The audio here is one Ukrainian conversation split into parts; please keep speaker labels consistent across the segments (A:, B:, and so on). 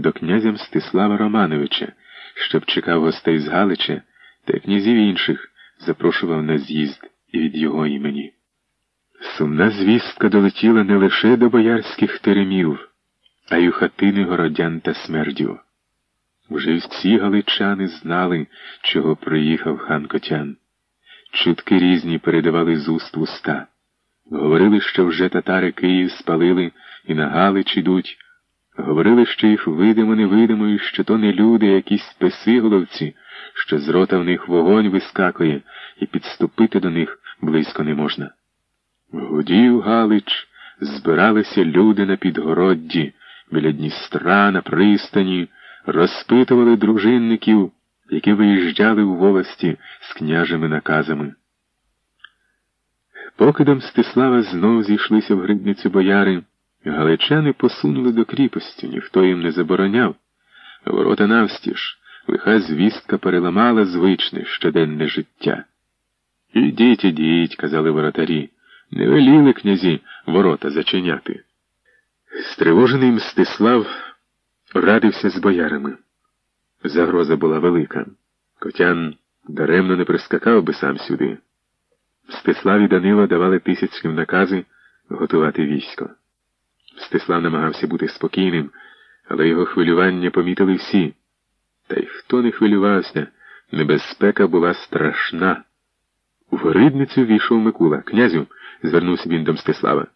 A: до князя Мстислава Романовича, щоб чекав гостей з Галича та князів інших запрошував на з'їзд і від його імені. Сумна звістка долетіла не лише до боярських теремів, а й у хатини городян та смердів. Вже всі галичани знали, чого приїхав хан Котян. Чутки різні передавали з уст уста. Говорили, що вже татари Київ спалили і на Галич ідуть. Говорили, що їх видимо невидимо, і що то не люди, а якісь песиголовці, що з рота в них вогонь вискакує, і підступити до них близько не можна. Гудів Галич, збиралися люди на підгородді, біля Дністра, на пристані, розпитували дружинників, які виїжджали у волості з княжими наказами. Поки до Мстислава знов зійшлися в грибницю бояри, галичани посунули до кріпості, ніхто їм не забороняв. Ворота навстіж, лиха звістка переламала звичне щоденне життя. Ідіть, ідіть, казали воротарі, не веліли князі ворота зачиняти. Стривожений Мстислав радився з боярами. Загроза була велика. Котян даремно не прискакав би сам сюди. Мстислав і Данила давали тисячним накази готувати військо. Мстислав намагався бути спокійним, але його хвилювання помітили всі. Та й хто не хвилювався, небезпека була страшна. У горидницю війшов Микула. Князю, звернувся він до Мстислава.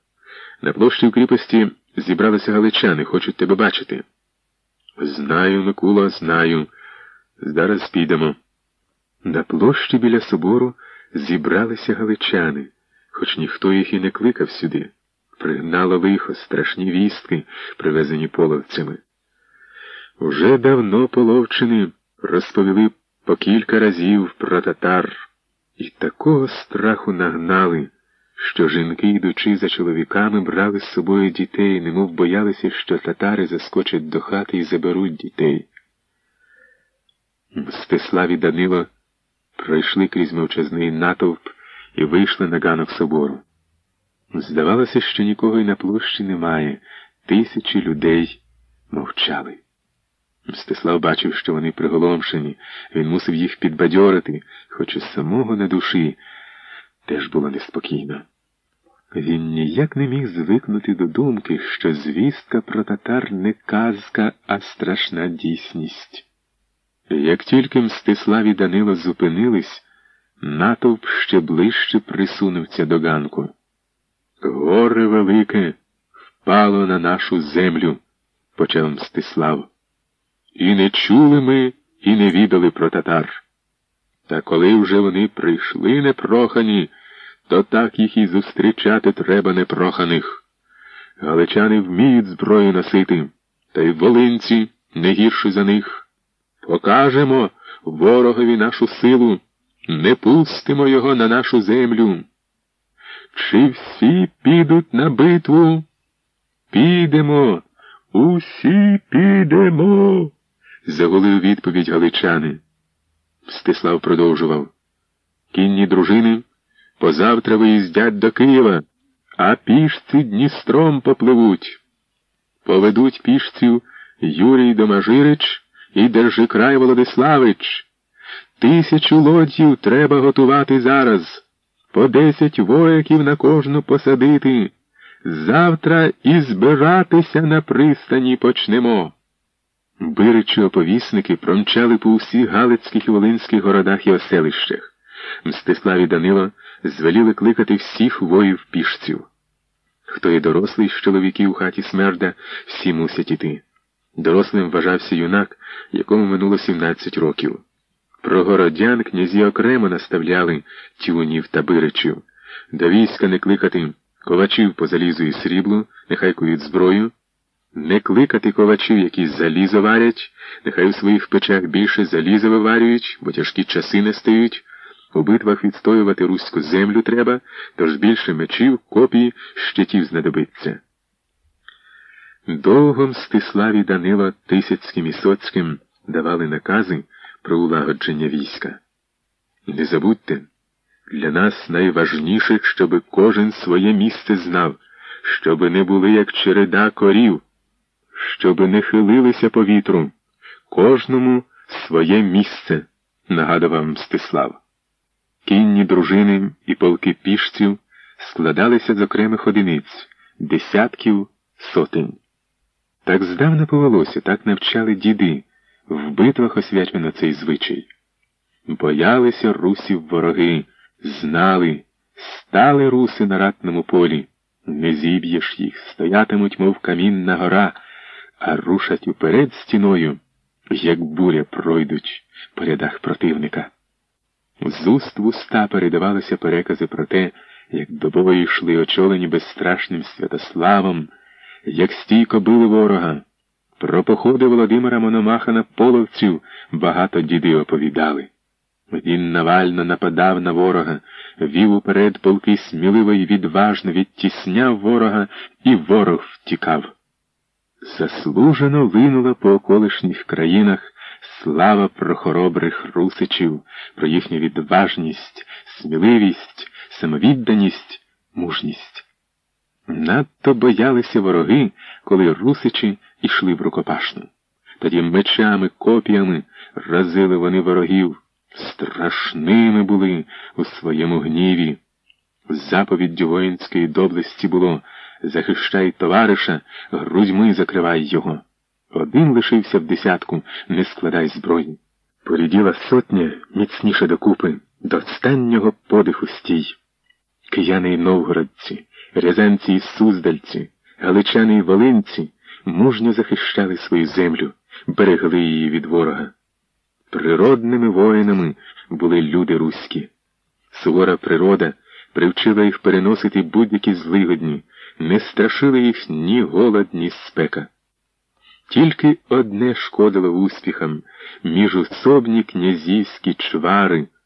A: На площі в кріпості зібралися галичани, хочуть тебе бачити. Знаю, Микула, знаю. Зараз підемо. На площі біля собору зібралися галичани, хоч ніхто їх і не кликав сюди. Пригнало лихо, страшні вістки, привезені половцями. Уже давно половчини розповіли по кілька разів про татар, і такого страху нагнали, що жінки, йдучи за чоловіками, брали з собою дітей, немов боялися, що татари заскочать до хати і заберуть дітей. Мстислав і Данило пройшли крізь мовчазний натовп і вийшли на ганок собору. Здавалося, що нікого й на площі немає, тисячі людей мовчали. Мстислав бачив, що вони приголомшені, він мусив їх підбадьорити, хоч із самого на душі теж було неспокійно. Він ніяк не міг звикнути до думки, що звістка про татар не казка, а страшна дійсність. Як тільки Мстислав і Данило зупинились, натовп ще ближче присунувся до ганку. Горе велике впало на нашу землю, почав Мстислав. І не чули ми, і не відали про татар. Та коли вже вони прийшли непрохані, то так їх і зустрічати треба непроханих. Галичани вміють зброю носити, та й волинці не гірші за них. Покажемо ворогові нашу силу, не пустимо його на нашу землю. Чи всі підуть на битву? Підемо, усі підемо, загули у відповідь галичани. Стислав продовжував. Кінні дружини позавтра виїздять до Києва, а пішці Дністром попливуть. Поведуть пішців Юрій Домажирич і Держикрай Володиславич. Тисячу лодів треба готувати зараз, по десять вояків на кожну посадити. Завтра і збиратися на пристані почнемо. Биричі оповісники промчали по усіх Галицьких і Волинських городах і оселищах. Мстислав і Данило звеліли кликати всіх воїв пішців. Хто є дорослий з чоловіків у хаті смерда, всі мусять іти. Дорослим вважався юнак, якому минуло 17 років. Про городян князі окремо наставляли тюнів та биричів. До війська не кликати ковачів по залізу і сріблу, нехай кують зброю. Не кликати ковачів, які залізо варять, нехай у своїх печах більше заліза виварюють, бо тяжкі часи не стають. У битвах відстоювати руську землю треба, тож більше мечів, копій, щитів знадобиться. Довго Мстиславі Данила Тисяцьким і Соцьким давали накази про улагодження війська. Не забудьте, для нас найважніше, щоби кожен своє місце знав, щоби не були як череда корів щоби не хилилися по вітру, кожному своє місце, нагадував Мстислав. Кінні дружини і полки пішців складалися з окремих одиниць, десятків сотень. Так здавна повелося, так навчали діди, в битвах освячено цей звичай. Боялися русів вороги, знали, стали руси на ратному полі, не зіб'єш їх, стоятимуть, мов камінна гора, а рушать уперед стіною, як буря пройдуть по рядах противника. З уст в уста передавалися перекази про те, як до бою йшли очолені безстрашним Святославом, як стійко били ворога. Про походи Володимира Мономаха на половців багато діди оповідали. Він навально нападав на ворога, вів уперед полки сміливо й відважно відтісняв ворога, і ворог втікав. Заслужено линула по околишніх країнах слава про хоробрих русичів, про їхню відважність, сміливість, самовідданість, мужність. Надто боялися вороги, коли русичі йшли в рукопашну. Тоді мечами, копіями разили вони ворогів, страшними були у своєму гніві. Заповіддю воїнської доблесті було захищай товариша, грудьми закривай його. Один лишився в десятку, не складай зброї. Поріділа сотня міцніше докупи, до останнього подиху стій. Кияни й новгородці, рязанці й суздальці, галичани й волинці мужньо захищали свою землю, берегли її від ворога. Природними воїнами були люди руські. Сувора природа привчила їх переносити будь-які злигодні, не страшили їх ні голод, ні спека. Тільки одне шкодило успіхам міжусобні князівські чвари.